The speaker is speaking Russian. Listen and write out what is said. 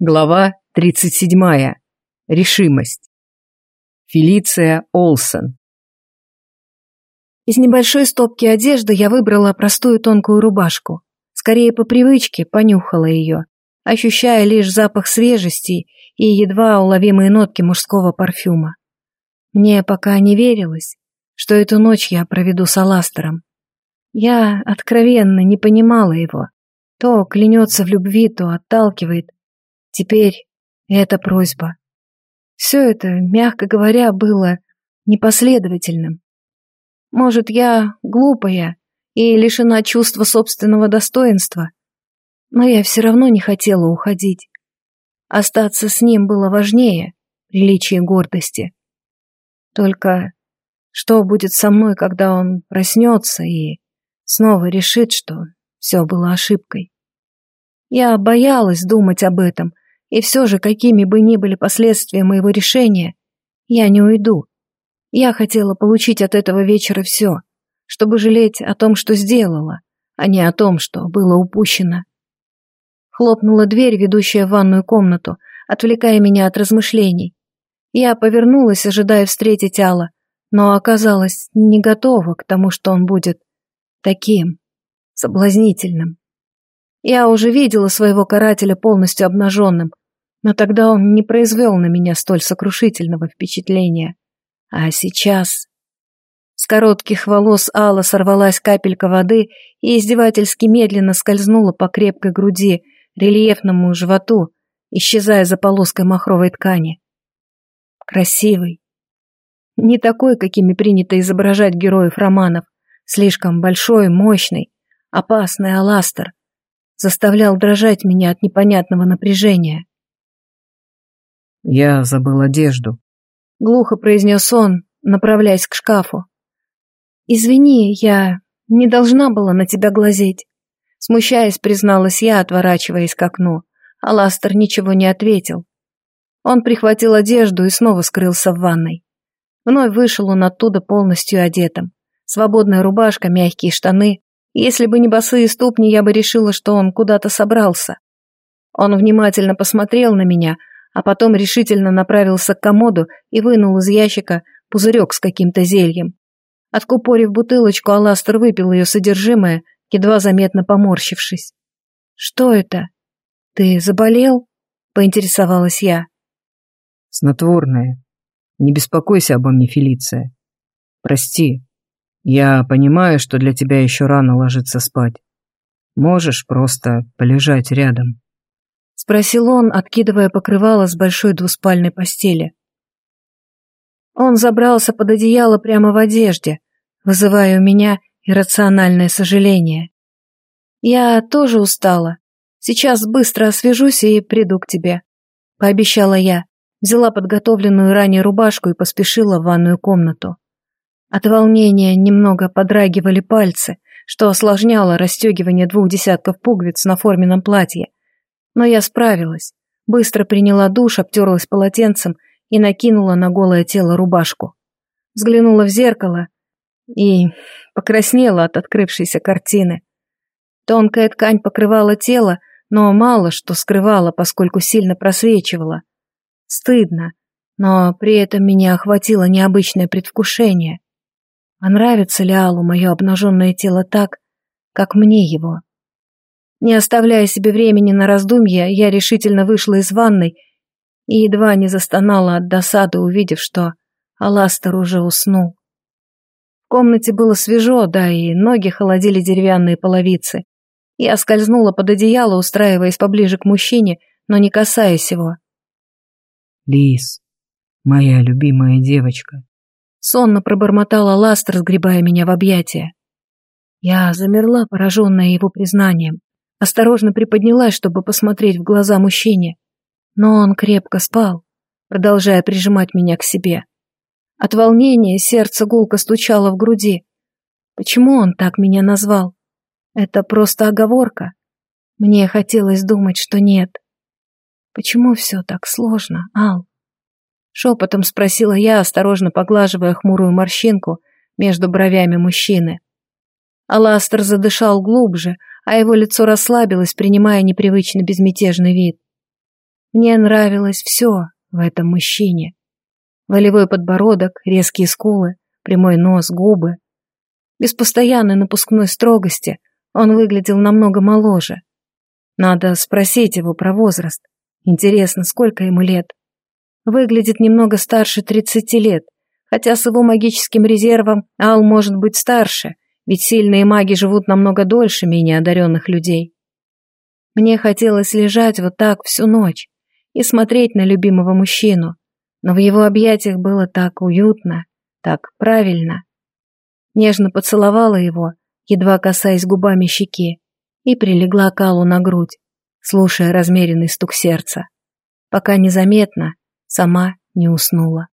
Глава 37. Решимость. Фелиция Олсен. Из небольшой стопки одежды я выбрала простую тонкую рубашку. Скорее по привычке понюхала ее, ощущая лишь запах свежести и едва уловимые нотки мужского парфюма. Мне пока не верилось, что эту ночь я проведу с Аластером. Я откровенно не понимала его. То клянется в любви, то отталкивает, Теперь эта просьба. Все это, мягко говоря, было непоследовательным. Может, я глупая и лишена чувства собственного достоинства, но я все равно не хотела уходить. Остаться с ним было важнее приличия гордости. Только что будет со мной, когда он проснется и снова решит, что все было ошибкой? Я боялась думать об этом, и все же, какими бы ни были последствия моего решения, я не уйду. Я хотела получить от этого вечера все, чтобы жалеть о том, что сделала, а не о том, что было упущено. Хлопнула дверь, ведущая в ванную комнату, отвлекая меня от размышлений. Я повернулась, ожидая встретить Алла, но оказалась не готова к тому, что он будет таким соблазнительным. Я уже видела своего карателя полностью обнаженным, но тогда он не произвел на меня столь сокрушительного впечатления. А сейчас... С коротких волос Алла сорвалась капелька воды и издевательски медленно скользнула по крепкой груди, рельефному животу, исчезая за полоской махровой ткани. Красивый. Не такой, какими принято изображать героев романов. Слишком большой, мощный, опасный аластер. Заставлял дрожать меня от непонятного напряжения. «Я забыл одежду», — глухо произнес он, направляясь к шкафу. «Извини, я не должна была на тебя глазеть», — смущаясь, призналась я, отворачиваясь к окну, а Ластер ничего не ответил. Он прихватил одежду и снова скрылся в ванной. Вновь вышел он оттуда полностью одетым. Свободная рубашка, мягкие штаны. Если бы не босые ступни, я бы решила, что он куда-то собрался. Он внимательно посмотрел на меня, а потом решительно направился к комоду и вынул из ящика пузырек с каким-то зельем. Откупорив бутылочку, Аластер выпил ее содержимое, едва заметно поморщившись. «Что это? Ты заболел?» — поинтересовалась я. «Снотворное. Не беспокойся обо мне, Фелиция. Прости. Я понимаю, что для тебя еще рано ложиться спать. Можешь просто полежать рядом». Спросил он, откидывая покрывало с большой двуспальной постели. Он забрался под одеяло прямо в одежде, вызывая у меня иррациональное сожаление. «Я тоже устала. Сейчас быстро освежусь и приду к тебе», — пообещала я, взяла подготовленную ранее рубашку и поспешила в ванную комнату. От волнения немного подрагивали пальцы, что осложняло расстегивание двух десятков пуговиц на форменном платье, но я справилась. Быстро приняла душ, обтерлась полотенцем и накинула на голое тело рубашку. Взглянула в зеркало и покраснела от открывшейся картины. Тонкая ткань покрывала тело, но мало что скрывала, поскольку сильно просвечивала. Стыдно, но при этом меня охватило необычное предвкушение. А нравится ли Аллу мое обнаженное тело так, как мне его? Не оставляя себе времени на раздумья, я решительно вышла из ванной и едва не застонала от досады, увидев, что Аластер уже уснул. В комнате было свежо, да и ноги холодили деревянные половицы. Я скользнула под одеяло, устраиваясь поближе к мужчине, но не касаясь его. «Лис, моя любимая девочка», — сонно пробормотала Ластер, сгребая меня в объятия. Я замерла, пораженная его признанием. Осторожно приподнялась, чтобы посмотреть в глаза мужчине. Но он крепко спал, продолжая прижимать меня к себе. От волнения сердце гулко стучало в груди. Почему он так меня назвал? Это просто оговорка. Мне хотелось думать, что нет. Почему все так сложно, Ал? Шепотом спросила я, осторожно поглаживая хмурую морщинку между бровями мужчины. Аластер задышал глубже, а его лицо расслабилось, принимая непривычно безмятежный вид. Мне нравилось все в этом мужчине. Волевой подбородок, резкие скулы, прямой нос, губы. Без постоянной напускной строгости он выглядел намного моложе. Надо спросить его про возраст. Интересно, сколько ему лет? Выглядит немного старше 30 лет, хотя с его магическим резервом Ал может быть старше, ведь сильные маги живут намного дольше менее одаренных людей. Мне хотелось лежать вот так всю ночь и смотреть на любимого мужчину, но в его объятиях было так уютно, так правильно. Нежно поцеловала его, едва касаясь губами щеки, и прилегла к Аллу на грудь, слушая размеренный стук сердца, пока незаметно сама не уснула.